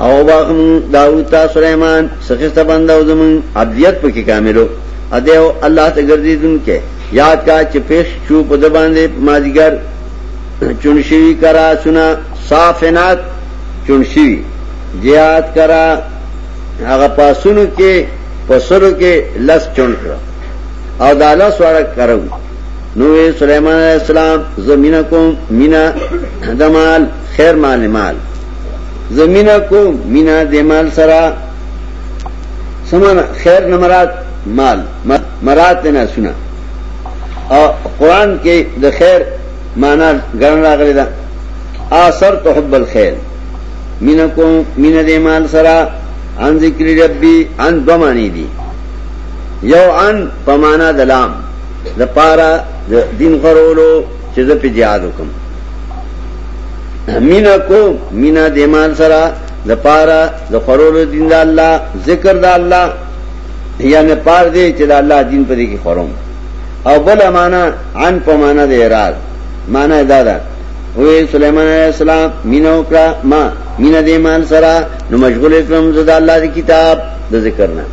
او واغم داوود تا سليمان سخصت بنده او زمون عبدیت پکې کاملو ادیو الله ته ګرځیدون کې یاد کا چې پیش شو په د باندې ماجګر چونشي کرا سنا صافنات چونشي زیات کرا هغه پاسونو کې پسرو کې لس چون کړ او داله سوړ کرو نو وی سلیمان علیہ السلام زمینہ کوم مینا دمال خیر مال مال زمینہ کوم مینا دمال سرا سمن خیر نمرات مال مرات نه سنا او قران کې د خیر معنا ګڼ راغلی دا اثر تحب الخير مینا کوم مینا دمال سرا ان ذکر ربی ان دمانی دی یو ان پمانا دلام د پاره د دین غرولو چې زه په جهاد وکم مینا کو مینا د ایمان سره د پاره د خورولو دین د الله ذکر د الله یعنی پار دې چې د الله دین په دې کې خورم او بل معنا عن په معنا د اعراض معنا دا ده وې سليمان عليه السلام مینا وکړه ما مینا د ایمان سره نو مشغول کړم زه د الله د کتاب د ذکر نه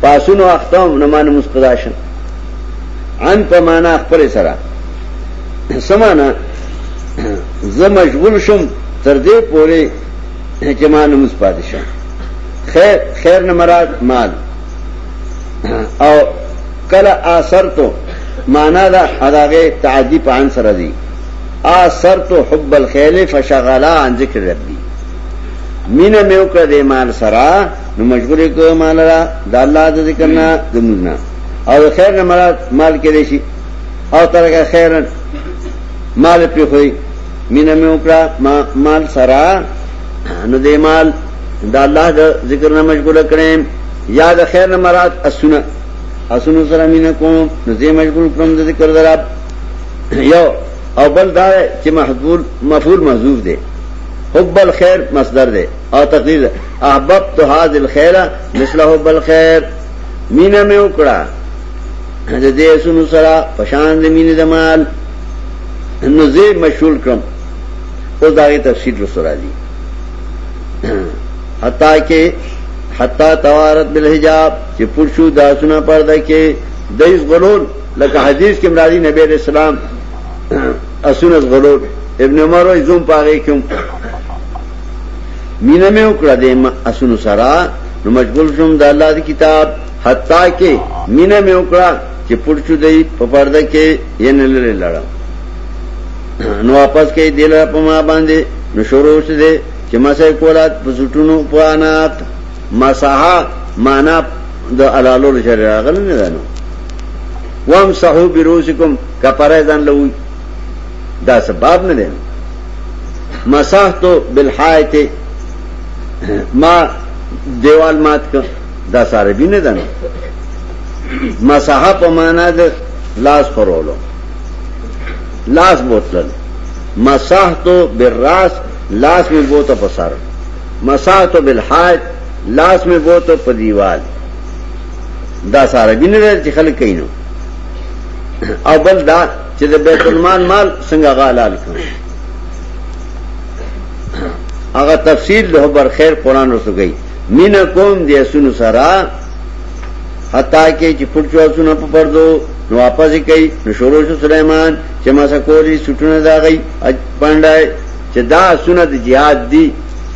پاسونو اختم نمانه مستداشم ان په معنا خپل سره سمانا زه مشغول شم تر دې پورې چې ما نماز پاتې شم خیر خیر نه مراد مال او کله اثر تو معنا دا اداغه تعدی په ان سره دی اثر تو حب الخیل فشغلا عن ذکر ربی مینه مې وکړه د مال سره نو مشغول کو مال را د الله د ذکر نه د مونږ او خیر نه مراد مال کې شي او ترګه خیر مال په خوې مینه مې وکړه ما مال سره نو دې مال د الله د ذکر نه مشغول کړم یا د خیر نه مراد اسونه اسونه سره مینه کوم نو دې مشغول کړم د ذکر دراب یو او بل دا چې محذور مفعول محذوف دی حب الخير مصدر دی او تقدیر احببت هذه الخير مثله بالخير مینا مې وکړه د دې سونو سره پشان د مینې د مال نو زه مشغول کړم او دا غي تفصیل رسول دي حتا کې حتا توارت بالحجاب چې پرشو داسونه پرده کې دایز غلول لکه حدیث کې مرادي نبی رسول الله اسونه غلول ابن عمر زوم پاره کوم مینه مې وکړه د اسونو سره نو مشغول شوم د الله د کتاب حتی کې مینه مې وکړه چې پټ شو دی په پرده کې یې نه لري لړه نو واپس کې دل په ما باندې نو شروع شو دی چې ما سې کولات په سټونو په انات مسحا معنا د علالو لري راغل نه ده نو وام صحو بروسکم کفاره ځان لوي دا سباب نه دی مسحتو بالحائط ما دیوال مات ک دا ساره بینه ده نه مسحه په معنا ده لاس خورولو لاس بوتل مسحتو بالراس لاس می بوته په سر مسحتو بالحائط لاس می بوته په دیوال دا ساره بینه ده چې خلک کینو او بل دا چې د بیت المال مال څنګه غالال کړو هغه تفسیر له بر خیر قران رسوږي مینا کوم دې اسونو سره حتا کې چې پټو اسونو په پردو نو واپس کوي نو شروع شو سليمان چې ما سکولي سټونه دا غي پاندای چې دا اسونه د jihad دي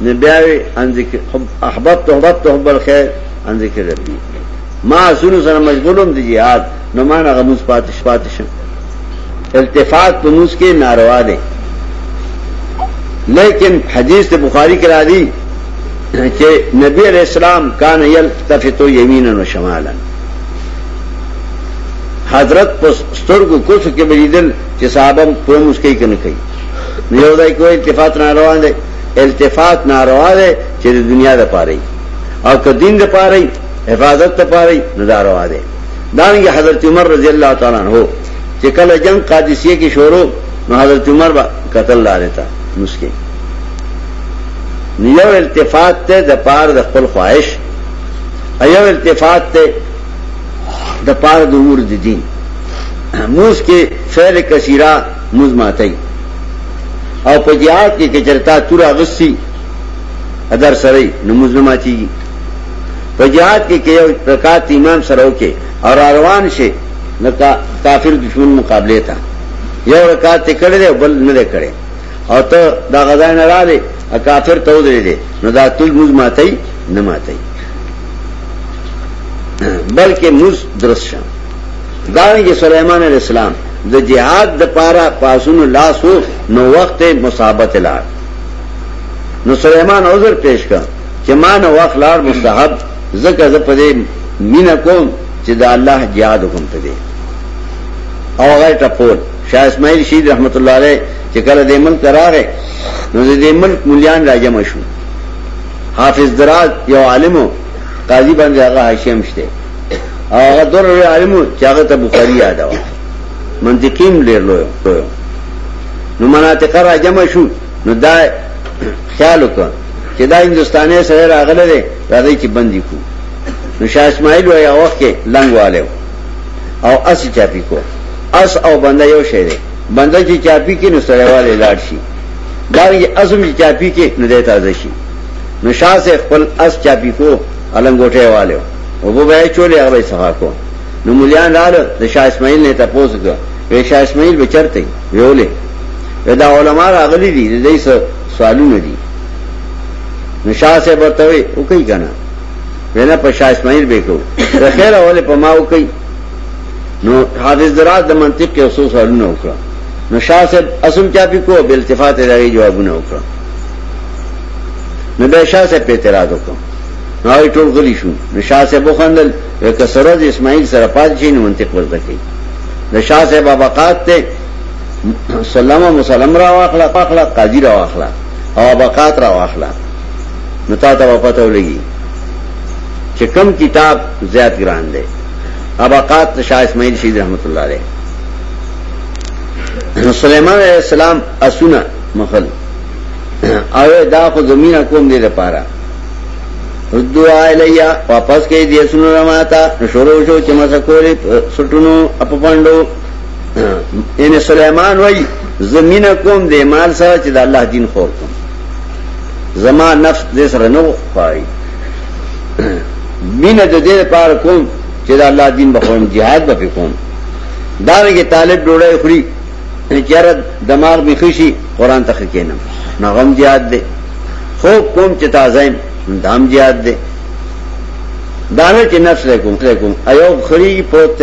نبیاوی ان ذکر احباب تحباب تحب الخير ان ذکر ربي ما اسونو سره مشغولم د jihad نو مان هغه موږ پاتې شو پاتې شو التفات په موږ کې ناروا دی لیکن حدیث ته بخاری کرا دی چې نبی علیہ السلام کان یلتفت یمینا و شمالا حضرت په سترګو کوڅو کې بلیدل چې صحابه په موږ کې کنه کوي نو یو ځای کوی التفات ناروا دی التفات ناروا دی چې د دنیا د پاره او که دین د پاره حفاظت د پاره نه ناروا دی دارنګه حضرت عمر رضی الله تعالی عنہ چې کله جنگ قادسیه کې شروع نو حضرت عمر با قتل لاره تا نسکه نیو التفات ته د پار د خپل خواهش ایو التفات ته د پار د امور د دین موس کې فعل کثیره مزماتای او په جهاد کې کچرتا تور اغسی ادر سره نو مزماتیږي په جهاد کې کې یو رکعت امام سره وکي او روان شي نو کافر دشمن مقابله ته یو رکعت کړي دی بل نه کړي او ته دا غزا نه را دي کافر ته ودرې دي نو دا تل موږ ماتای نه ماتای بلکې موږ درست شه دا یې سليمان عليه السلام د جهاد د پاره پاسونو لاسو نو وخت مصابت لار نو سليمان عذر پیش کړ چې ما نه وخت لاړ مستحب ځکه زه په دې مینه کوم چې د الله جهاد حکم ته دی او هغه ټپول شاه اسماعیل شهید رحمت الله علیه چې کله د ملک راغې نو د دې ملک مليان راجم شو حافظ دراز یو عالمو قاضي باندې هغه هاشم شته او هغه دور عالمو چې هغه ته بخاری یاد و منطقیم لرلو نو مناطق راجم شو نو دا خیال وکړه چې دا هندستاني سره راغله ده راځي چې بندي کو نو شاه اسماعیل وای هغه وخت کې لنګواله او اس چاپی کو اس او بنده یو شی دی بنده چې چاپی کې نو سره والے لاړ شي دا یې ازم چې چاپی کې نو دیتا ځي شي نو شاه سے خپل اس چاپی کو النګوټه والے او وو به چولې هغه صفا کو نو مليان رااله د شاه اسماعیل نه تاسو کو وی شاه اسماعیل بچرته ویولې دا علماء راغلي دي د دې سره سوالونه دي نشاه سه برته وي او کوي کنه وینا په شاه اسماعیل به کو د خیر اوله په ما او کوي نو حافظ درات د منطق کې اوسو سوالونه وکړه نو شاه سه اسم چا پی کو بل التفات لري جوابونه وکړه نو به شاه سه په اعتراض وکړه نو ټول غلی شو نو شاه سه بوخندل کسرز اسماعیل سره پات شي نو منطق ورته کوي د شاه سه بابقات ته سلام او مسلم را واخلا واخلا قاضي را واخلا او ابقات را واخلا نو تا ته پته ولګي چې کم کتاب زیات ګران دی ابقات شاه اسماعیل شهید رحمت الله علیه سليمان عليه السلام اسونه مخل او دا خو زمينه کوم دې لپاره دعا الیا واپس کې دې سنو رماتا شروع شو چې ما سکولې سټونو اپ پاندو ان سلیمان وای زمين کوم د مال سره چې د الله دین خور کوم زما نفس دې سره نو خوای مين د دې پار کوم چې د الله دین بخوم jihad به کوم دا رنګه طالب ډوړې خوري چیرې دماغ می خوشي قران ته کېنم نغم jihad دې خو کوم چې تازه دام jihad دې دانه چې نفس له کوم له کوم ایو خري پروت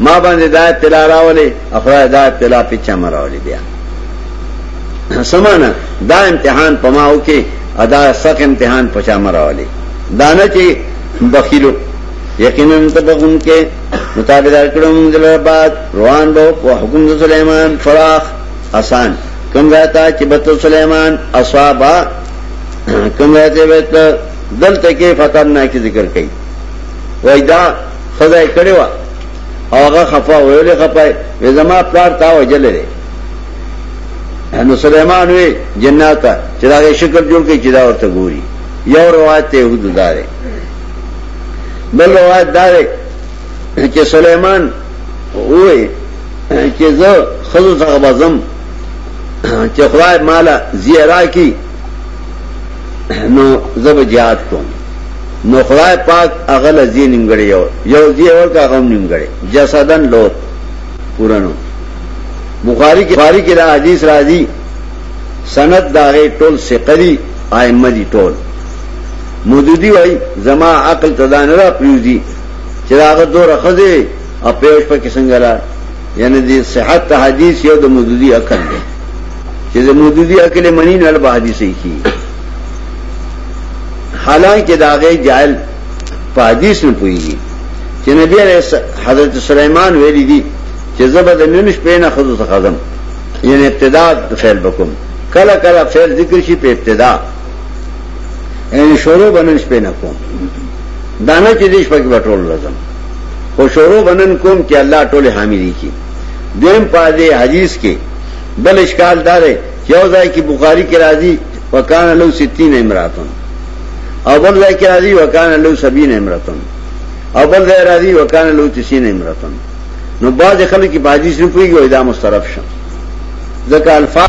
ما باندې دا اطلاع راولې افراد دا اطلاع په چا مراولې بیا سمانه دا امتحان پما وکي ادا سخت امتحان پچا مراولې دانه چې بخیلو یقینا تبغون کې متابعدار کړو موږ دلته بعد روان بو په حکم د سليمان فراخ آسان کوم راته چې بتو سليمان اصحابا کوم راته وته دلته کې فقط نه کې ذکر کړي وای دا خدا یې کړې وه او هغه خفا ویلې خپای وې زما پلار تا وجل لري نو سليمان وی جنات چې دا شکل جوړ کې چې دا ورته ګوري یو روایت ته یو داره بل روایت داره چې سليمان وې چې زه خزو څخه بزم چې خدای مالا زیرا کی نو زب جهاد کوم نو خدای پاک اغل زی نیمګړی یو یو زی اور کا غم نیمګړی جسدن لوت پورانو بخاری کې بخاری کې دا حدیث راځي سند داغه ټول سقری ائمه دي ټول مودودی وای زما عقل تدا نه را پریوزی چې هغه دور خزه او پېښ په کې څنګه را یعنی دې صحت حدیث یو د مودودی عقل دی چې د مودودی عقل منی نه به حدیث کی حالانکه داغه جاهل په حدیث نه پويږي چې نبی عليه حضرت سليمان ویل دي چې زبد ننش پېنه خود څه خزم یعنی ابتدا فعل بکم کله کله فعل ذکر شي په ابتدا یعنی شروع بننش پېنه کوم دانه چې دیش پکې بټول لازم خو شروع بنن کوم چې الله ټول حامي دي دیم پادے حدیث کے بل اشکال دارے یوزا کی بخاری کے راضی وکان لو ستین امراتن ابل ضائع کے راضی وکان لو سبین امرتن ابل ضائع راضی وکان لو تسین امرتن نو بعض خلق کی بادی سے پوئی گئی دام اس طرف شم زکا الفاظ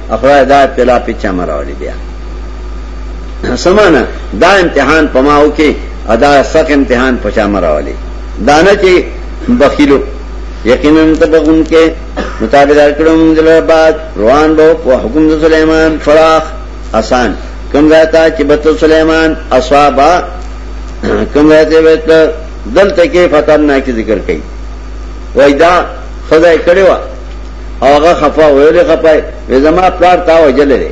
اخرای دا ابتلا پی چا مراولی بیا سمانا دا امتحان پماو کې ادا سخت امتحان پچا مراولی دانه چې بخیلو یقینا تبغون کې مطابقدار کړم دل بعد روان بو په حکم د سليمان فراخ آسان کوم راته چې بت سليمان اصحابا کوم راته وت دلته کې فتن نه کې ذکر کړي وای دا خدای کړي وا او هغه خفا ویلې خپای وې زما پلار تا وجلې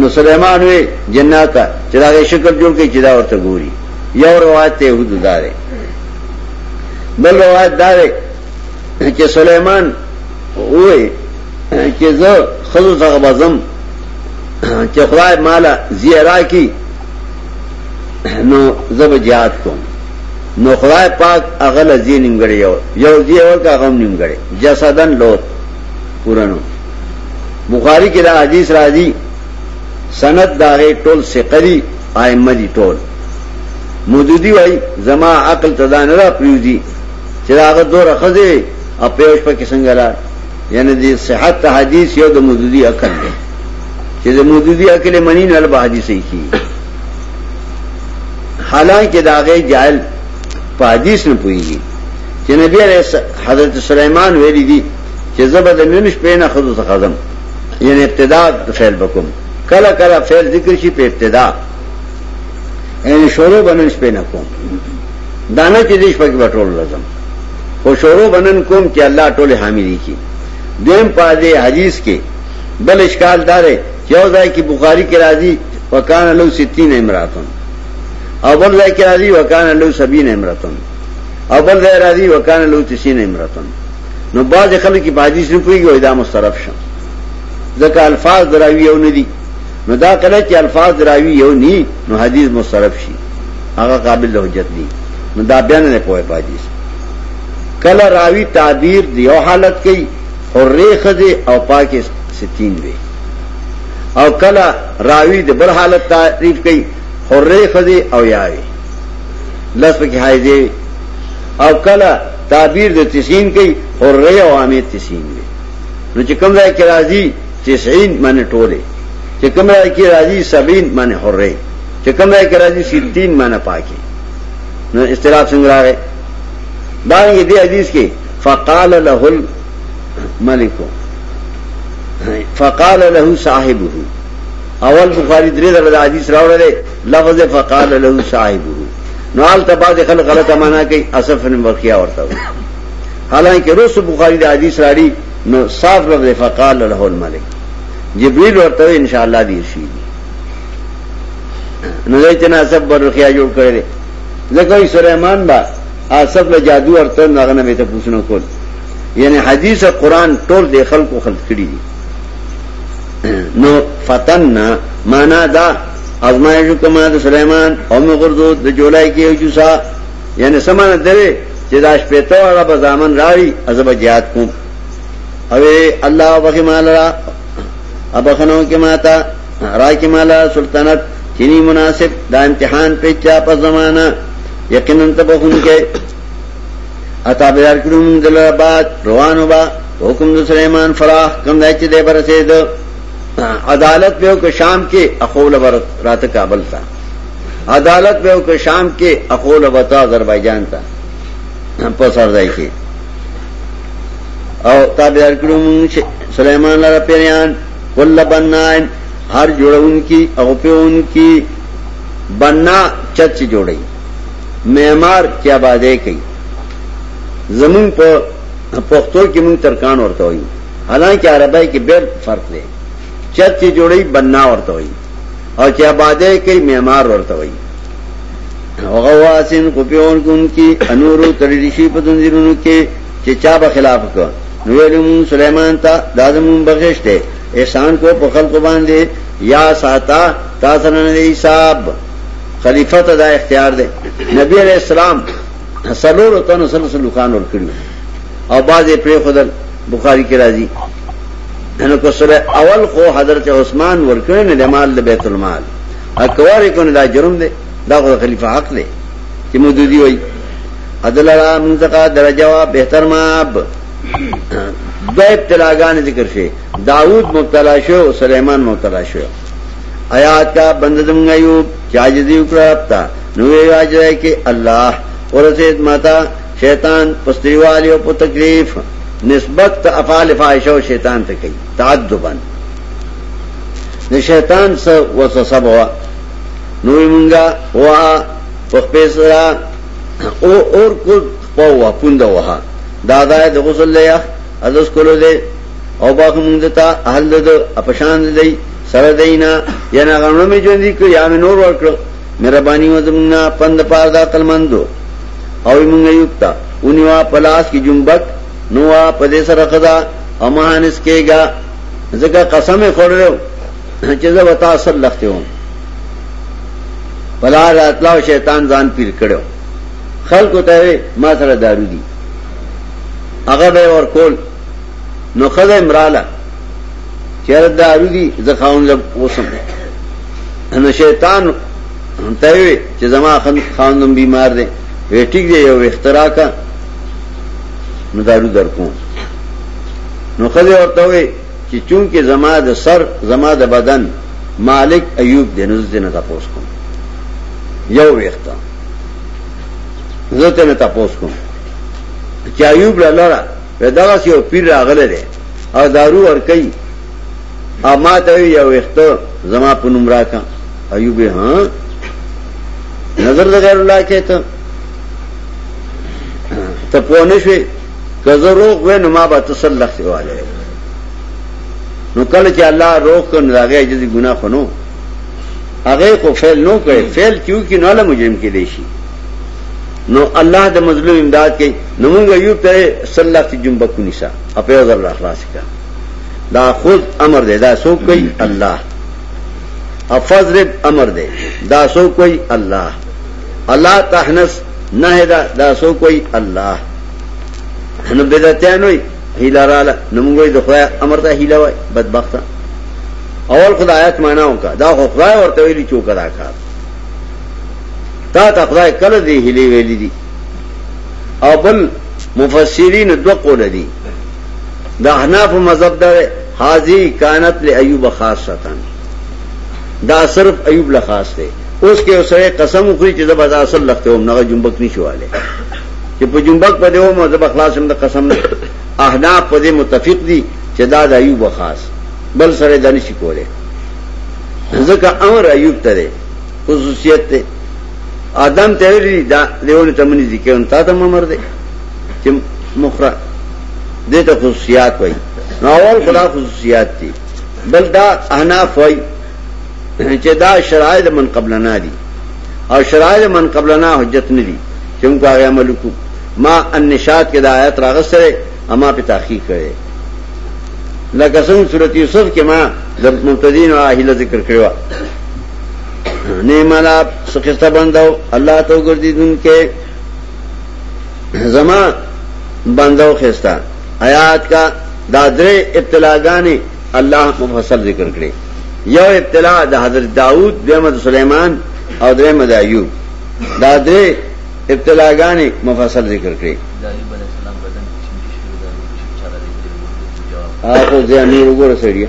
نو سليمان وی جناتا چې دا شکل جوړ کې چې دا ورته ګوري یو روایت ته هود دارې بل روایت دارې چې سليمان وې چې زه خلوص غبزم چې خدای مالا زیرا کی نو زب جهاد کوم نو خدای پاک هغه لذي نیمګړی یو یو دی او هغه نیمګړی جسدن لوت پورانو بخاری کې دا حدیث راځي سند داغه ټول سقری ائمه دي ټول مودودی وای زما عقل تدا نه را پریوزی چې هغه دوه خزه اپیوش په کې څنګه را یعنی دی صحت تا حدیث یو دا مدودی اکل دی چی دا مدودی اکل منین علبا حدیث ای کی حالانکہ دا غی جائل پا حدیث نپوئی گی چی نبی علیہ حضرت سلیمان ویلی دی چی زبا دا ننش پینا خدو تا خزم یعنی ابتدا فیل بکم کلا کلا فیل ذکر شی پی ابتدا یعنی شروع بننش پینا کم دانا چی دیش پاکی بطول لازم خو شروع بنن کوم چې الله ټوله حامی دي کی دیم په دې حدیث کې بل اشکال دار چې او ځای کې بخاری کې راځي وکانه لو 60 امراتن او بل ځای کې راځي وکانه لو 70 امراتن او بل ځای راځي وکانه لو 90 امراتن نو باز خلک په حدیث نه پويږي او دا مصرف شم ځکه الفاظ دراوی او ندي نو دا کله چې الفاظ دراوی یو نی نو حدیث مصرف شي هغه قابل له حجت دی نو دا بیان نه کوی په حدیث کله راوی تعبیر دی یو حالت کوي حرې خزه او پاکه ستین وي او کله راوی د بل حالت تعریف کوي حرې خزه او یاوي لس پکې حایزه او کله تعبیر د تسین کوي حرې او عامه تسین وي نو چې کوم ځای کې راځي تسعین معنی ټوله چې کوم راي کې راځي سبعین معنی حره چې کوم راي کې راځي ستین معنی پاکي نو استراف څنګه راغی دا یې دې حدیث کې فقال له الملك فقال له صاحبه اول بخاری درې دغه د حدیث راوړل لفظ فقال له صاحبه نو حال ته بعد خلک غلطه معنا کوي اسف نمبر کیا ورته حالانکه روس بخاری د حدیث راړي نو صاف لفظ فقال له الملک جبريل ورته ان شاء الله دې شي نو دې ته نسب برخیا جوړ کړی ځکه سليمان با اصف له جادو ورته هغه نه ته پوښتنه کول یعنی حدیث او قران ټول د خلکو خلق کړی دي نو فتننا معنا دا ازمایش کما د سليمان او مغردو د جولای کې یو جوسا یعنی سمانه دوی چې دا شپېته واړه به ځامن راړي ازبه جهاد کوم او الله وبخي مال را ابخنو کې ماتا را کې مال سلطنت چینی مناسب دا امتحان په چا په زمانہ یقینا ته بخون کې اتا بیار کړم دل بعد روانو با حکم د سليمان فراخ کوم دای چې د برسېد عدالت به کو شام کې اخول برت رات کابل ته عدالت به وکړ شام کې اخول وتا آذربایجان ته په سر ځای کې او تابع کړو مونږ سليمان لپاره پیران کله بنان هر جوړون کی او پیون کی بنا چت جوړي معمار کې آبادې کوي زمون په پښتو کې مونږ ترکان ورته وایو حالانکه عربی کې ډېر فرق دی چت جوړي بنا ورته وایي او چې آباده کوي معمار ورته وي هغه واسن کو پیون کوم کی انورو ترلیشی په دنځرونو کې چې چا به خلاف وکړ نو علم سليمان ته دادم بغشته احسان کو په خلق باندې یا ساتا تاسو نه حساب خلیفہ ته دا اختیار دی نبی علیہ السلام سلور تن سلسل لوکان ور کړو او بعضې پرې خدل بخاری کې راځي نو کو سره اول خو حضرت عثمان ورکړی نه د مال د بیت المال اکوار کو نه دا جرم دی دا خو خلیفہ حق دی چې مودودی وای عدل را منتقا درجه وا بهتر ماب دو ابتلاګان ذکر شي داوود مبتلا شو او سليمان مبتلا شو آیات کا بند دم غيوب چاجزي وکړه تا نو وی واجه کې الله ورته ماتا شیطان پستریوالی او په تکلیف نسبت افعال فاحشه او شیطان ته کوي تعذبا د شیطان سره وسوسه بوا نو موږ وا په پیسرا او اور کو پوا پوند وها دادا د غسل لیا ازس کولو دے او باغ موږ ته اهل د اپشان دی سره دینا یا نه غنو می ژوند کی یا نور ورکړو مهرباني و زموږ نه پند پار د عقل مندو او موږ یوکتا اونیوا پلاس کی جنبک نو وا پدې سره خدا او مهانس کېګا ځکه قسم خورلو چې زه وتا سر لخته وم بلا راتلاو شیطان ځان پیر کړو خلکو ته ما سره دارو دي هغه به ور کول نو خدای مراله چیر دارو دی زخاون لب اوسم نو شیطان تیوی چه زما خاندم بیمار دی وی ٹک دی یو اختراع کا نو دارو در کون نو خزی ورطوی چه چونکه زما د سر زما د بدن مالک ایوب دی نو زده نتا پوس کن یو ویختا زده نتا پوس کن چه ایوب لرا وې دغه یو پیر راغله ده او دارو ور کوي اما ته یو وخت زما په نوم راکا ایوب ها نظر د غیر الله کې ته ته پونه شوي کزه روغ وې نو ما به تسل لخت واله نو کله چې الله روغ کړي راغی چې ګناه خنو هغه کو فعل نو کوي فعل کیو کې نه له مجرم کې دی شي نو الله د مظلوم امداد کوي نو موږ ایوب ته صلی الله علیه جنبه کو نشا په یو ځل راخلاص کا دا خود امر دی دا سو کوي الله افضرب امر دی دا سو کوي الله الله تحنس نه دا دا سو کوي الله نو بدعتان وي هیلا را نو موږ د خدای امر ته هیلا وای بدبخت اول خدایات معناو کا دا خدای ورته ویلی چوکا دا کار تا ته خدای کله دی هلی ویلی دی او بل مفسرین دو قول دی دا احناف مذهب دا حاضی کانت له ایوب خاصتن دا صرف ایوب له خاص دی اوس کې اوسره قسم وکړي چې زبر اصل لخته هم نه جنبک نشواله چې په جنبک په دیو مو زبر خلاص هم د قسم نه احناف په دې متفق دي چې دا د ایوب خاص بل سره دانی شي کوله ځکه امر ایوب ته دی خصوصیت دی آدم ته ویلي دا دیونه ته منی ذکر ان تا ته امر دی چې مخره دې ته خصوصیات وایي نو اول خدا خصوصیات دي بل دا احناف وایي چې دا شرایط من قبلنا دي او شرایط من قبلنا حجت نه دي چې موږ هغه عمل وکړو ما النشات کې د آیات راغسره اما په تحقیق کړي لکه څنګه سورۃ یوسف کې ما د مبتدین او اهل ذکر کړو نیمه لا سخته بندو الله ته ګرځیدون کې زما بندو خستا آیات کا دا درې ابتلاګانی الله مفصل ذکر کړي یو ابتلا د حضرت داوود دیمه سليمان او دیمه د ایوب دا درې ابتلاګانې مفصل ذکر کړې د ایوب علیه السلام بدن کې شنډي شوي وو، د هغوی په شک چا را لېږلي وو؟ ورته څه جواب ورکړ؟ هغه خو ځای نور وګوره سړیه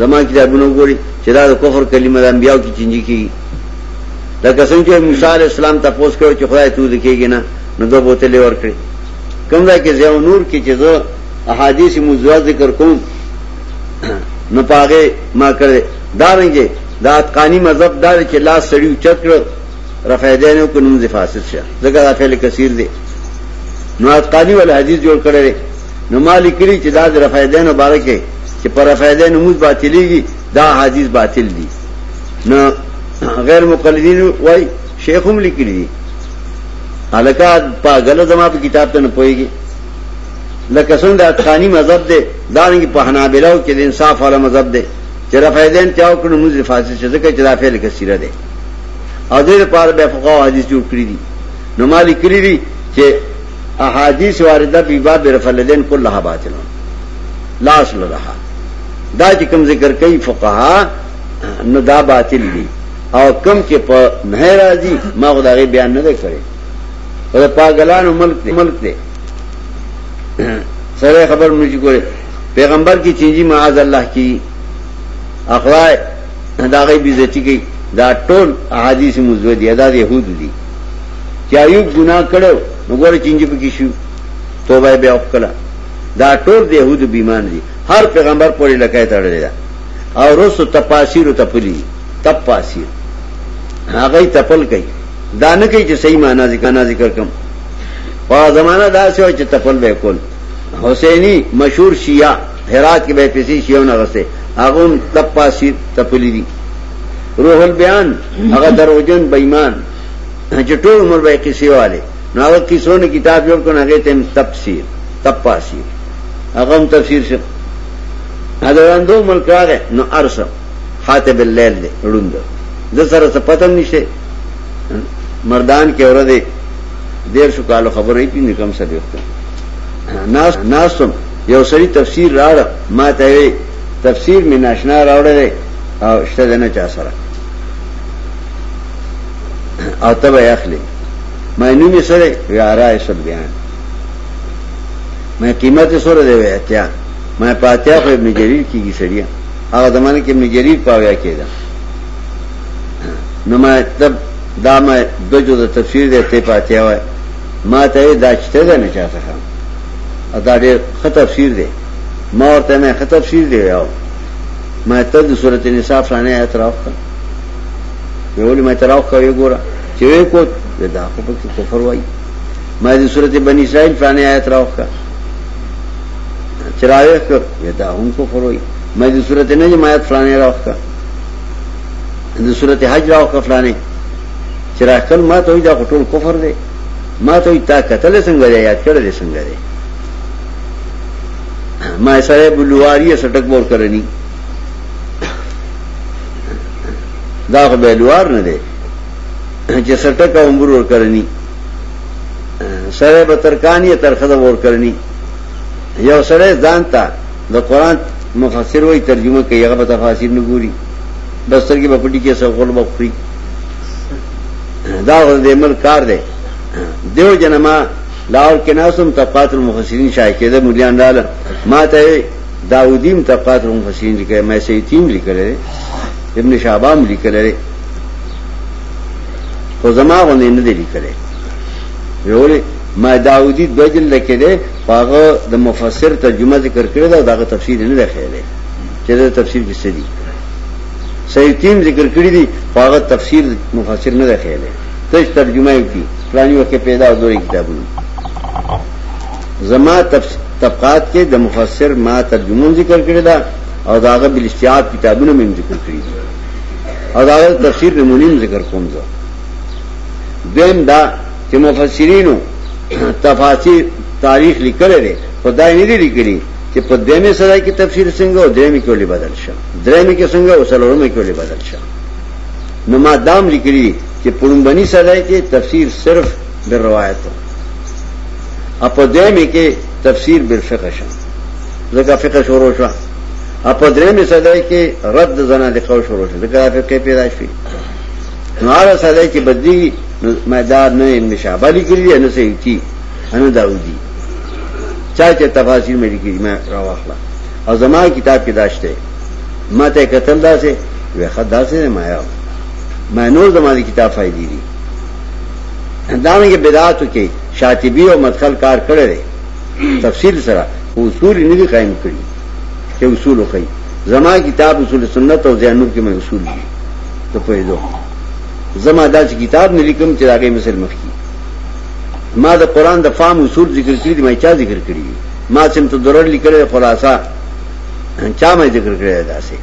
زما کتابونه وګوري چې دا د کفر کلمه د انبیاو کې چنجي کېږي لکه څنګه چې موسی علیه السلام تپوس کړو چې خدای تود کېږي نه نو دوه بوتلې ورکړې کوم ځای کې ځای نور کې چې زه احادیث موضوع ذکر کوم نو پاغه ما کړې دا رنګه دا اتقانی مذهب دا چې لاس سړی چت کړو رفع دین او کنوم ز فاسد شه ځکه دا فعل کثیر دی نو اتقانی ول حدیث جوړ کړی نو مالی کړی چې دا د رفع دین مبارکه چې پر رفع دین موږ باطلیږي دا حدیث باطل دی نو غیر مقلدین وای شیخ هم لیکلی دی الکا په غلط زما په کتاب ته نه پويږي لکه څنګه اتقانی مذهب دی دا نه په حنابلو کې د انصاف والا مذهب دی چې رفع دین چاو کړو موږ فاسد شه ځکه چې دا فعل کثیر دی او دې لپاره به فقاو حدیث جوړ کړی دي نو مالک کړی دي چې احادیث وارده په باب رفع الیدین كلها باطله لا اصل لها دا چې کوم ذکر کوي فقها نو دا باطل دي او کم چې په نه راځي ما غوډه بیان نه کړی او پاګلانو ملک دی ملک دی سره خبر مې کوله پیغمبر کی چینجی معاذ الله کی اخلاق دا غي بیزتی کوي دا ټول احادیث مزو دي دا يهود دي چې ایو ګناه کړو نو ګوره چنجي پکې شو توبه به وکړه دا ټول د يهود بیمان دي هر پیغمبر پورې لکه تړلې ده او رسو تفاسیر تپلی تفاسیر هغه تپل کوي دا نه کوي چې صحیح معنا ذکر نه ذکر کوم په زمانہ دا سوي چې تپل به کول حسینی مشهور شیعہ هرات کې به پیسې شي او نه غسه هغه هم تپاسی تپلی دي روح البیان هغه دروژن بېمان چې ټول عمر به کیسې والے نو هغه کیسونه کتاب جوړ کړي هغه تم تفسیر تپاسی هغه هم تفسیر شي حضرتو ملک راغې نو ارسه خاطب الليل دې روند د سره څه پته نشته مردان کې اوره دې دیر شو کالو خبرې پینې کم سره وخت ناس ناسم یو سړی تفسیر راړ ما ته وی تفسیر می ناشنا راوړل او شته نه چا سره او تبه اخلي ما نو می سره وی آرای سب بیان ما قیمت سره دی وی اتیا ما پاتیا په ابن جریر کیږي سړیا هغه زمانه کې ابن جریر پاویا کېده نو ما تب دا ما دجو د تفسیر دی ته پاتیا وای ما ته دا چته نه چا څخه دا ډېر ښه تفسیر دی ما ورته مې ښه تفسیر دی ویاو ما ته د سورۃ النساء فلانه آیت راوخه ویول ما ته راوخه یو ګوره چې وې کو دا خو په کفر وای ما د سورۃ بنی اسرائیل فلانه آیت راوخه چراوې کړ دا هم کفر وای ما د سورۃ نجم آیت فلانه راوخه د سورۃ حج راوخه فلانه چراکل ما ته دا ټول کفر دی ما ته تا کتل څنګه دی یاد کړل څنګه دی ما سره بلواری سټک بور کرنی دا خو بلوار نه دی چې سټک عمر ور کرنی سره به ترکانی ترخده ور کرنی یو سره ځان ته د قران مفسر وای ترجمه کوي هغه به تفاسیر نه ګوري بستر کې بپټي کې سغول بخوري دا غو دې مل کار دی دیو جنما لاور کې ناسم طبقات المفسرین شای کېده مليان لاله ما ته داودیم طبقات المفسرین لیکل مې سیتیم لیکل ابن شعبان لیکل خو زما غو نه دی لیکل ویولې ما داودی دوجل لکه ده هغه د مفسر ترجمه ذکر کړی دا دغه تفسیر نه ده خېلې چې دا تفسیر څه دی سیتیم ذکر کړی دی خو هغه تفسیر مفسر نه ښیلی تش ترجمه یې کی پلاني وخت پیدا او دوی کتابونه زما طبقات کې د مفسر ما ترجمه ذکر کړی دا او داغه بل استیاب کتابونه مې ذکر کړی دي او داغه تفسیر نمونیم ذکر کوم زه دیم دا چې مفسرینو تفاسیر تاریخ لیکل لري خدای نه دی لیکلی چې په دمه سره کې تفسیر څنګه او دمه کې ولې بدل شي درې مې کې څنګه او سره مې کولې بدل شه نو ما دام لیکلی چې پړمبني سره کې تفسیر صرف د روایتو اپو دې مې کې تفسیر بالفقه شه ځکه فقه شروع شو اپو درې مې سره کې رد زنا د قول شروع شو ځکه فقه پیدا شي نو هغه سره کې بدلی مدار نه نشابه لیکلی نه سېتی انا داودی چا چې تفاسیر مې لیکلي ما راوخلا او زما کتاب کې داشته ما ته قتل داسې وې خدا سره ما یو ما نور زما دي کتاب فائدې دي دانګه بدعاتو کې شاطبی او مدخل کار کړی تفصیل سره اصول نه دي قائم کړی چې اصول خو زما کتاب اصول سنت او زینور کې مې اصول دي ته پوهیدو زما دا چې کتاب نه لیکم چې هغه مثال مخکي ما د قران د فهم اصول ذکر کړی دي ما چا ذکر کړی ما سم ته درر لیکلې خلاصہ چا مې ذکر کړی دا سه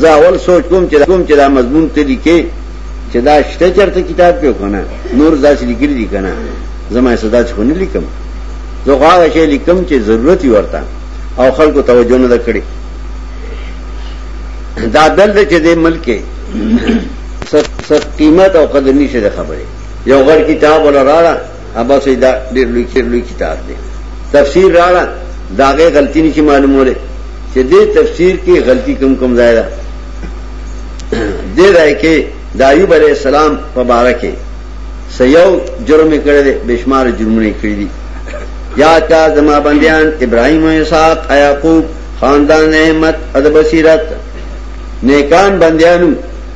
زه اول سوچ کوم چې کوم چې دا مضمون ته لیکې چې دا شته چرته کتاب کې کنه نور داسې لیکلي دي کنه زما صدا څه نه لیکم زه هغه شی لیکم چې ضرورت یې ورته او خلکو توجه نه کړي دا دل چې د ملک ست قیمت او قدر نشي د خبره یو غړ کتاب ولا راړه ابا سي دا ډېر لوی کېر لوی کتاب دی تفسیر راړه داغه غلطی نشي معلوموله چې دې تفسیر کې غلطی کم کم ځای ده دې راي کې د ایوب علی السلام په باره کې سيو جرم کړی دی بشمار جرمونه کړی دي یا تا زما بندیان ابراهیم او اسحاق یعقوب خاندان نعمت ادب بصیرت نیکان بندیانو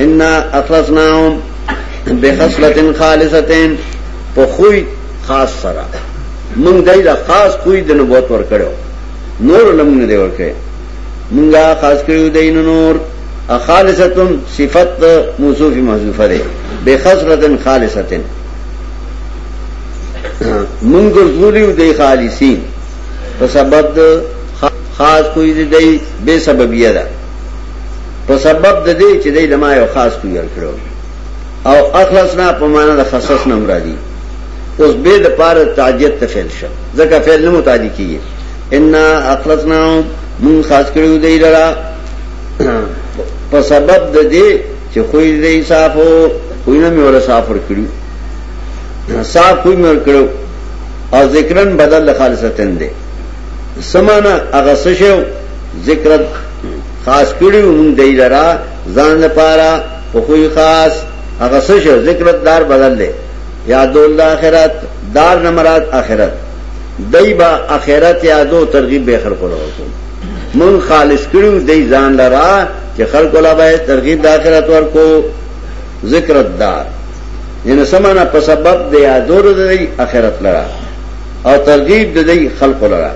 انا اخلصناهم بخصلت خالصتين په خوې خاص سره مونږ دای دا خاص خوې د نبوت ور کړو نور لمن دی ور کړو مونږه خاص کړو دین نور خالصتن صفت موصوف محذوفه ده بخصلت خالصتين مونږ ګرځولیو دی خالصین په سبب خاص کوئی دی بے سببیه ده په سبب د دې چې دی د ما یو خاص کو یل کړو او اخلص نه په معنا د خصص نه مرادي اوس به د پاره تعجیت ته فعل شو ځکه فعل نه متعدی کیږي ان اخلصنا من خاص کړو دی لرا په سبب د دې چې خوې دې صافو خوې نه مې ولا صافر کړو صاف خوې مې ور کړو او ذکرن بدل خالصتن دې سمانا هغه څه شو ذکر خاص کړی و مونږ دی لرا ځان لپاره په خوی خاص هغه څه شو ذکرت دار بدل دی یادول د اخرت دار نه مراد اخرت دای با اخرت یادو ترغیب به خلق له ورکو مون خالص کړو دی ځان لرا چې خلق له به ترغیب د اخرت ورکو ذکرت دار ینه سمانه په سبب د یادو د اخرت لرا او ترغیب د خلق لرا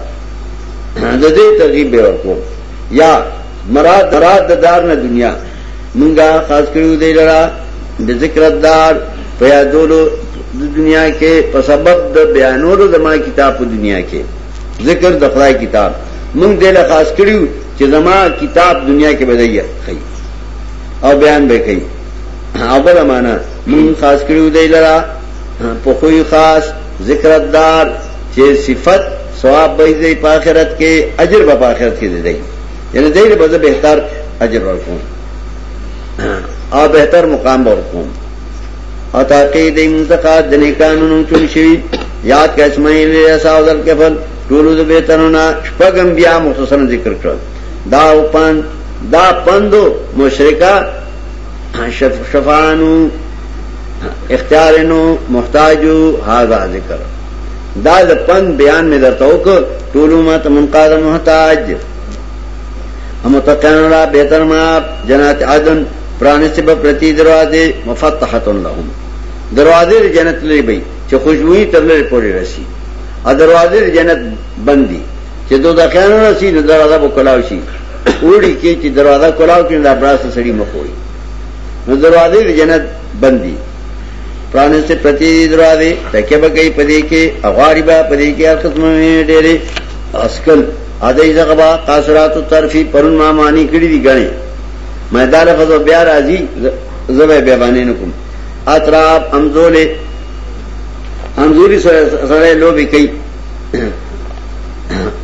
د دې ترغیب به ورکو یا مراد مراد د دار نه دنیا مونږه خاص کړو دی لرا د ذکر دار په یادولو د دنیا کې په سبب د بیانولو زما کتاب په دنیا کې ذکر د خدای کتاب مونږ دې له خاص کړو چې زما کتاب دنیا کې بدایي خي او بیان به کوي اول معنا مونږ خاص کړو دی لرا په خوې خاص ذکر دار چې صفت ثواب به یې په آخرت کې اجر به په آخرت کې دی یعنی دې له بده بهتر اجر ورکوم او بهتر مقام ورکوم او تاکي دې منتقا د نیکانو چون شي یاد کړئ اسماعیل یا ساو ذل کفل ټول د بهترونه شپږم بیا مختصر ذکر کړ دا پن دا پندو مشرکا شف شفانو اختیار نو محتاجو هاذا ذکر دا د پن بیان می درته وک ټول امت منقاد محتاج هم تکان را بهتر ما جنات عدن پرانه سب پرتی دروازه مفتحه لهم دروازه جنت لري به چې خوشبوئی ترلې پورې رسی ا دروازه جنت بندي چې دوه دکانو رسی نو دروازه وکړاو شي اوړي کې چې دروازه کولاو کې دا براس سړي مخوي نو دروازه د جنت بندي پرانه سے پتی دروازه تکه به کوي پدې کې اغاریبا پدې کې هر قسم ډېرې اسکل اده زغبا قاصرات طرفي پرون ما معنی کړی دي غني مې دا لفظ بیا راځي زبې بیا باندې نکوم اطراف امزولې امزوري سره سره لوبي کوي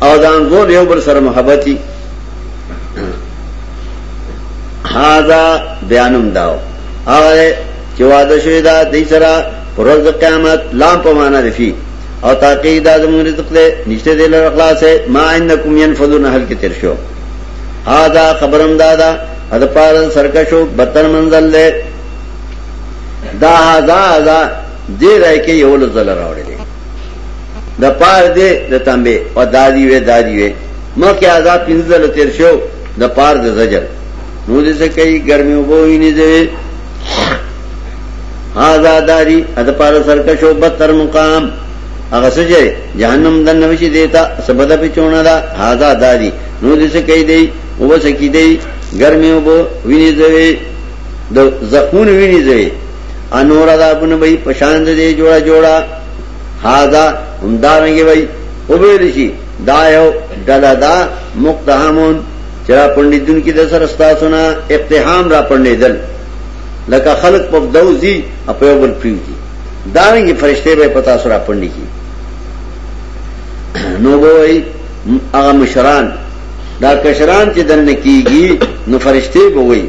او دا انګور یو بل سره محبتي هاذا بیانم داو هغه چې وعده شوی دا دې سره پرز قیامت لام په معنا دی فی او تاکي دا زموږ رزق دی نشته دې لر اخلاص ما انکم ينفذون هل کې تر شو هاذا خبرم دادا اد پار سرکشو بتر منزل دی دا هاذا هاذا دې راي کې یو لزل راوړي د پار دې د تنبه او دادی وې دادی وې مکه آزاد پینځل تیر شو د پار د زجر نو دې څه کوي ګرمي وبوي نه دې آزاداری د پار سرکش او بدتر مقام هغه سجه جهنم د نوشي دیتا سبد په چونه دا آزاداری نو دې څه کوي دی او څه کوي دی ګرمي وبو ویني دې د زخمون ویني دې انور عذابونه به په شان دې جوړه جوړه هاذا هم دارنګي وای او ویل شي دا یو دلدا مقتهمون چې را پندې دن کې د سر استاسونه اقتهام را پندې دل لکه خلق په دوزی په یو بل پیږي دارنګي فرشته به پتا سره پندې کی نو وای هغه مشران دا کشران چې دنه کیږي نو فرشته به وای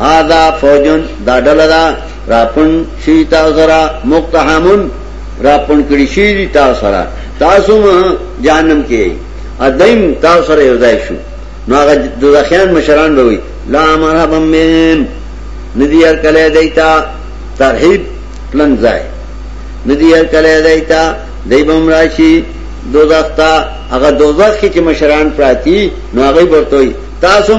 هذا فوجن دا ډله دا راپن شي تاسو سره مقتحمون راپن کړی شي تاسو سره تاسو ما جانم کې ادم تاسو سره یو ځای شو نو هغه دوزخیان مشران به وي لا مرحبا من ندی هر کله دیتا ترحیب پلن ځای ندی هر کله دیتا دای بم راشي دوزخ تا هغه دوزخ کې مشران پراتی نو هغه ورته تاسو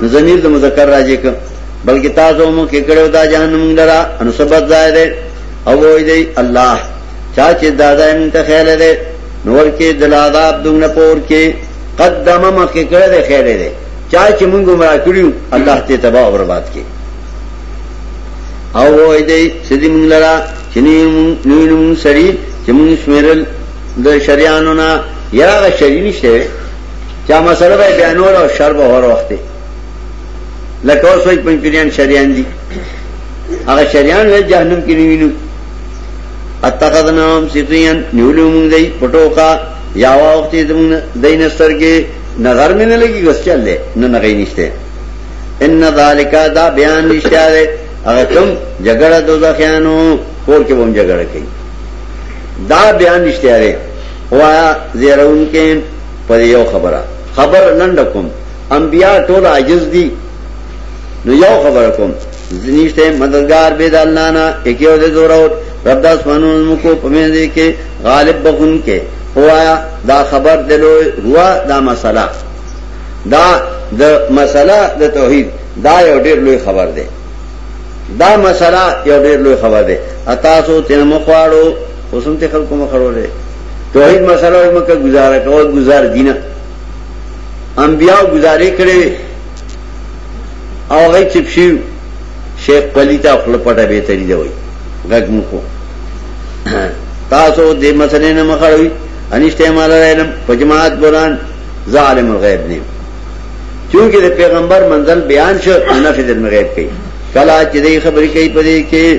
نو ضمیر د مذکر راځي ک بلکې تاسو مو کې کړو دا جهنم لرا ان سبب ځای دی او وای دی الله چا چې دا ځای مونږ ته خیر دی نور کې دل عذاب دنه پور کې قدمه مکه کړه دی خیر دی چا چې مونږ مرا کړیو الله ته تباہ او برباد کې او وای دی سدی مونږ لرا چې نیو سړي چې مونږ سمرل د شریانو نه یاره شری نشته چا مسله به بیانول او شر به هر وخت لکه اوس وای پنځپیران شریان دي هغه شریان له جهنم کې نیوینو اتخذناهم سقیان نیولو موږ دی پټوکا یا وخت دې موږ دین سترګې نظر مې نه لګي غس چلې نه نه غینشته ان ذالک دا بیان نشاره هغه کوم جګړه دوزخیانو کور کې ووم جګړه کوي دا بیان نشته وایا زیرونکې پر یو خبره خبر لنډ کوم انبیا ټول عاجز دي نو یو خبر کوم زنیشته مددگار به د الله نه یکیو د زور او رب د اسمانونو کو پمه دي کې غالب بخون کې وایا دا خبر دلو هوا دا مسله دا د مسله د توحید دا یو ډیر لوی خبر دی دا مسله یو ډیر لوی خبر دی اتاسو تنه مخواړو اوس هم ته خلکو مخړولې توحید مسله یې مکه گزاره کول گزار دینه انبیاء گزارې کړې او هغه چپ شي شیخ پلیتا خپل پټه به تری دی وای غږ مو کو تاسو دې مسلې نه مخړوي انشته مال علم پجماعت بولان ظالم الغیب نه چونکه د پیغمبر منزل بیان شو نفذ الغیب کوي کلا چې دې خبرې کوي پدې کې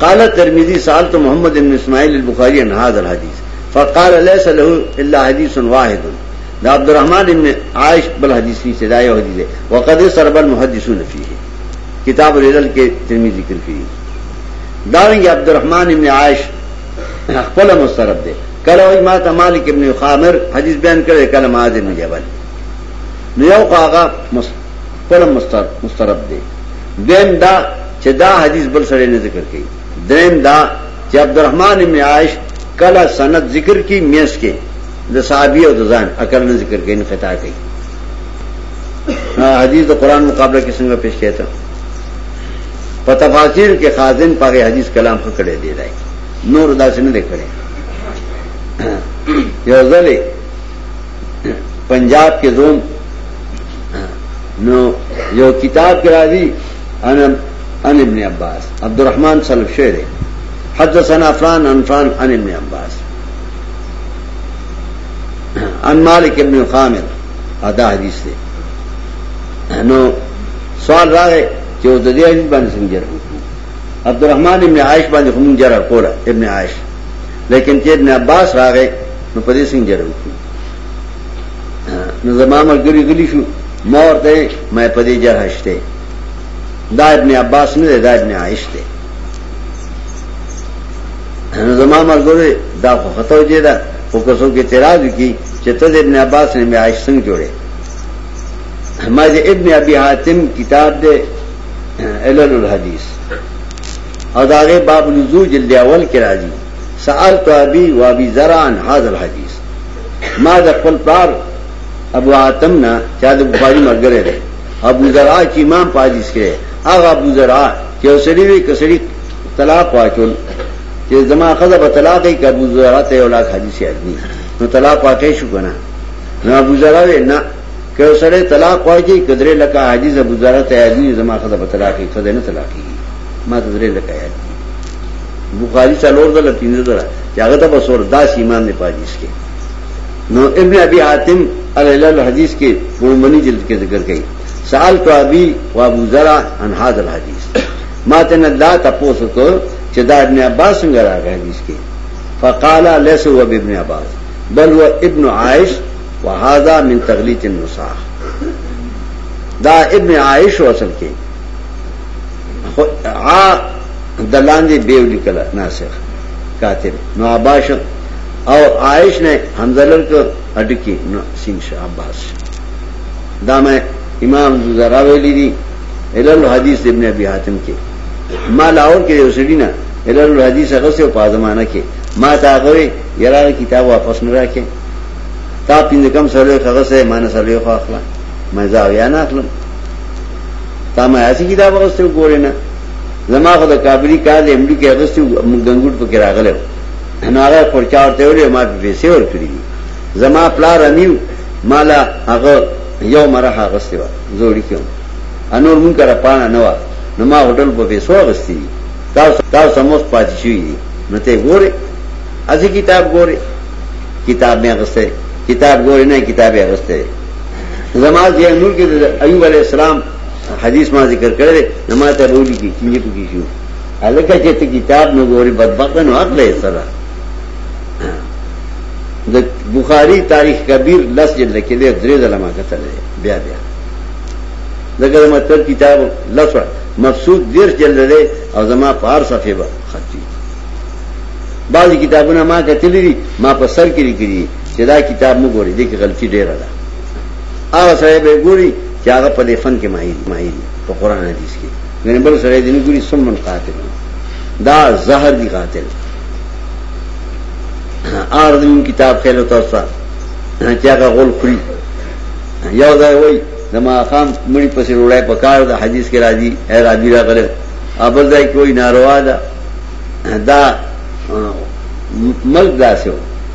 قال الترمذي سألت محمد بن اسماعيل البخاري عن هذا الحديث فقال ليس له الا حديث واحد دا عبد الرحمن بن عائش بل حديث في سدا یو حدیث وقد سرب المحدثون فيه كتاب الرجال کې ترمذي ذکر کړی دا رنګ عبد الرحمن بن عائش خپل مسترب دی کله وای ما ته مالک ابن خامر حدیث بیان کړی کله ما دې نه جبل نو یو هغه خپله مسترب دی دویم دا چې دا حدیث بل سره نه ذکر کړي دریم دا چې عبدالرحمن ابن عائش کله سند ذکر کی میس کې د صحابي او د ځان عقل نه ذکر کړي انقطاع کړي حدیث د قران مقابله کې څنګه پیش کیته په تفاسیر کې خازن پاره حدیث کلام خو کړي دی دی نور دا څنګه نه کړي یو ځلې پنجاب کې زوم نو یو کتاب کې راځي انا ان ابن عباس عبد الرحمن سلف شعر حدثنا فلان عن فلان عن ابن عباس عن مالک ابن خامر ادا حدیث دی نو سوال راغی چې د دې حدیث باندې څنګه وکړو عبد الرحمن ابن عائش باندې هم جره کوله ابن عائش لیکن چې ابن عباس راغی نو په دې څنګه وکړو نو زما ملګری غلی شو ما ورته مې په دې جرح شته دا ابن عباس نه دی دا ابن عائش دی نو زما ملګری دا خو خطا وجه ده او که څوک اعتراض وکړي چې ته ابن عباس نه مې عائش څنګه جوړې ما دې ابن ابي حاتم کتاب دې علل الحديث او داغه باب نزول جلد اول کې راځي سألت ابي وابي زرعا هذا الحديث ما د خپل پلار ابو عاتم نه چې د بخاری ملګری دی ابو زرع چې امام په حدیث کې هغه ابو زرع چې وسړي وي کسړي طلاق واچول چې زما خزه په طلاق یې کې ابو زرع ته یو لاک حدیث یاد ني نو طلاق واقع شو کنه نو ابو زرع نه که وسړي طلاق واچي کدرې لکه حدیث ابو زرع ته یاد ني زما خزه په طلاق یې خزه نه طلاق یې ما درې لکه یاد بخاری څلور دل پینځه دل چې هغه ته بسور داس ایمان نه پاجیس کې نو ابن ابي حاتم علیه الحدیث کې پورمنی جلد کې ذکر کړي سال تو ابي و ابو ذرا ان هاذ الحديث ما تن الله تاسو کو چې دا ابن عباس څنګه راغی حدیث کې فقال ليس هو ابن عباس بل هو ابن عائش وهذا من تغليط النصاح دا ابن عائش وصل کې خو ا دلاندې بیو لیکل ناسخ کاتب نو عباس او عائش نے حمزہ لر کو اٹکی نو سین شاہ عباس دا میں امام زرا ویلی دی الل حدیث ابن ابی حاتم کې ما لاور کې یو سړی نه الل حدیث هغه سه په زمانہ کې ما تا غوي یرا کتاب واپس نه راکې تا پینځه کم سره هغه سه مان سره یو اخلا ما زاویا نه اخلم تا ما یاسي کتاب غوسته وګورې نه زما خو د کابلی کار د امډي کې غوسته ګنګوټ پکې راغلی نو هغه پرچا ورته ویلې ما په پیسې ور کړی زما پلار انیو مالا هغه یو مرحه غوسته و زوړی کوم انور مونږه را پانا نه و نو ما هوټل په پیسو غوستي تاسو تاسو موږ پاتې شوی دي نو ته ګوره ازي کتاب ګوره کتاب مې غوسته کتاب ګوره نه کتاب یې غوسته زما دې نور کې د ایوب علی السلام حدیث ما ذکر کړی دی زما ته ویلي کی چې یې پکې شو الکه چې ته کتاب نه ګوري بدبخت نه اخلې سره د بخاری تاریخ کبیر لس جلد کې دی درې ځله ما کتل بیا بیا دغه مطلب کتاب لس مقصود دیر جلد دی او زما پار صفحه به خطي بعضی کتابونه ما کتلې دي ما په سر کې لیکلي چې دا کتاب مو ګوري دې کې غلطي ډېره ده هغه سره به ګوري چې هغه په دې فن کې ماهر ماهر په قران حدیث کې غني بل سره دې نه ګوري سمن قاتل دا زهر دی قاتل اردن کتاب خیلو تاسو چې هغه غول خوري یو ځای وای د ما خام مړي پسې وړای په کار د حدیث کې راځي اے راځي راغله ابل ځای کوئی ناروا ده دا ملک داسې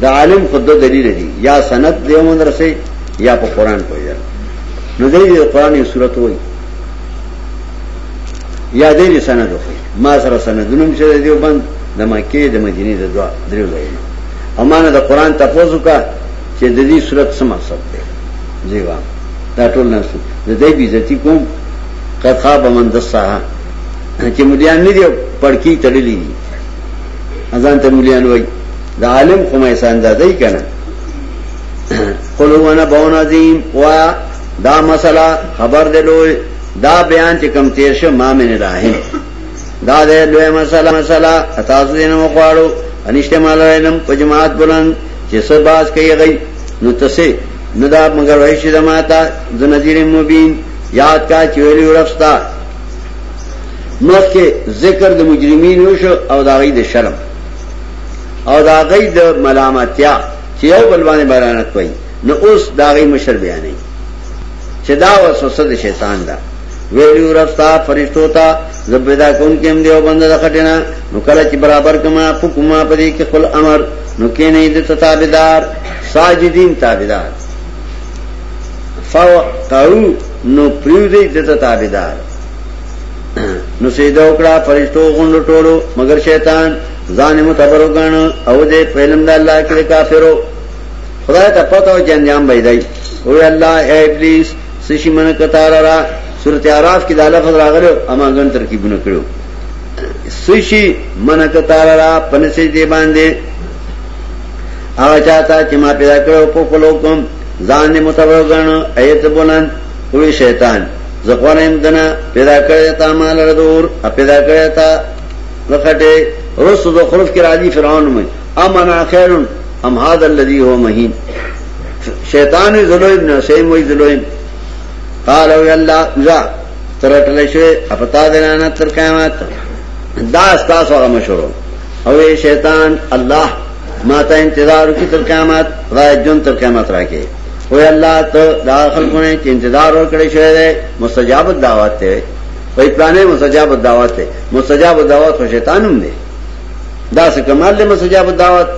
د عالم خود د دلیل دی یا سند دی مون رسې یا په قران کوی دا نو دی د قران یو صورت وای یا دې سند وای ما سره سندونه چې دیو بند د مکه د مدینه د دوا درو ځای امانه د قران تفوز کا چې د دې صورت سم مقصد دی زیوا دا ټول نه سو د دې بیزتی کوم قد خواب من دسا چې مليان نه دی پړکی تړلی ازان ته مولیان وای د عالم خو مې ساندازې کنه قل هو انا بون عظیم وا دا مسله خبر دې لوی دا بیان چې کم تیر شه ما مې نه راهې دا دې لوی مسله مسله تاسو دې نه مخواړو انشته مال علم په جماعت بلند چې سباز کوي غي نو تسه ندا مگر وحشی دماتا ذو نذیر مبین یاد کا چویلی ورفستا مخ کې ذکر د مجرمین وشو او دا غي د شرم او دا غي د ملامتیا چې یو بل باندې بیان کوي نو اوس دا غي مشر بیانې چې دا وسوسه د شیطان ده ویلو رستا فرشتو تا زبدا کون کې هم دیو بند دخټینا نو کله چې برابر کما حکما پدې کې خپل امر نو کې نه دې تابعدار ساجدین تابعدار فو قو نو پریوزی دتا تابدار نو سیده اکڑا فرشتو غنڈو ٹولو مگر شیطان زانی متبرو گانا او دے پیلم دا اللہ کلی کافرو خدای تا پتا ہو چند جام بیدائی اوی اللہ اے ابلیس سشی من کتار را صورت عراف کی دا لفظ راغلو اما گن ترکیبو نکڑو سشی من کتار را پنسی دے باندے آغا چاہتا چما پیدا کرو پو پلو کم ځان نه متبر غنو ایت بولن وی شیطان زغوانم دنا پیدا کړی تا مال ردور پیدا کړی تا لخټه رس ذو خرف کې راځي فرعون مې ام انا خیر ام هذا الذي هو مهین شیطان ذلویم نه سیم وی ذلویم قال وی الله ذا ترټل شي اپتا دنانه تر قیامت دا استاسو هغه مشورو او شیطان الله ما ته انتظار کی تر قیامت خدای جون تر قیامت راکې وای الله ته دا خلکونه چې انتظار ورکړې شوی دی مستجاب دعوت ته وای پلانې مستجاب دعوت ته مستجاب دعوت خو شیطان هم دی دا څه کمال دی مستجاب دعوت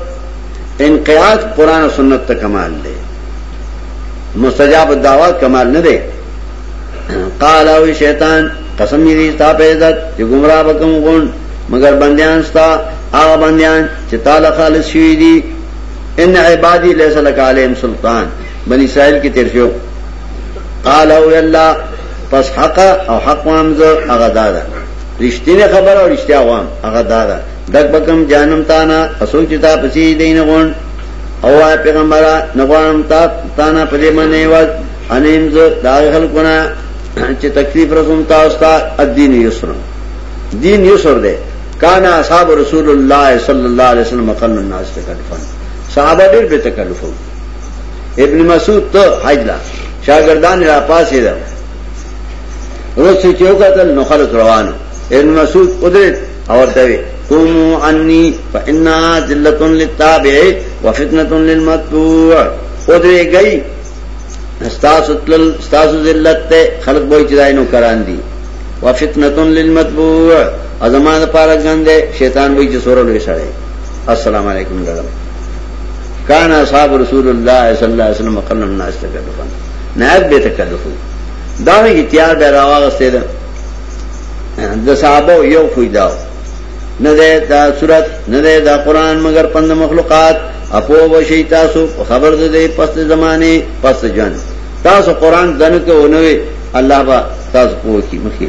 انقیاد قران او سنت ته کمال دی مستجاب دعوت کمال نه دی قال او شیطان قسم یې تا په عزت چې گمراه وکم غون مگر بندیان ستا هغه بندیان چې تعالی خالص شوی دی ان عبادی لیس لک علیهم سلطان بنی اسرائیل کې تیر شو قال او الله پس حق او حق وامز هغه دادا رښتینه خبر او رښتیا وام هغه دادا دک بکم جانم تانا اسو چې تا پسی دین غون او پیغمبر نغوانم تا تانا پدې منې و انیم ز دا خلقنا چې تکلیف رسوم تاسو ته الدین یسر دین یسر دی کان اصحاب رسول الله صلی الله علیه وسلم قل الناس تکلفا صحابه ډېر به تکلف ابن مسعود ته حج لا شاګردان را پاسې ده روز چې یو قتل نو خلک روانو ابن مسعود قدرت اور دوی قومو انی فإنا ذلت للتابع وفتنة للمتبوع قدرت گئی ستاسو تلل ستاسو ذلت ته خلق وای چې داینو کران دي وفتنه للمتبوع ازما د پاره ګنده شیطان وای چې سورل وی سره السلام علیکم دغه کان اصحاب رسول الله صلی الله علیه وسلم قلم الناس تکلفا نائب به تکلفو دا نه اتیار به راوغسته ده د صحابه یو فیداو نه ده دا صورت نه ده دا قران مگر پند مخلوقات اپو بشی تاسو خبر دے دے پست زمانے پست جن تاسو قرآن دن کے اونوے اللہ با تاسو پو کی مخیر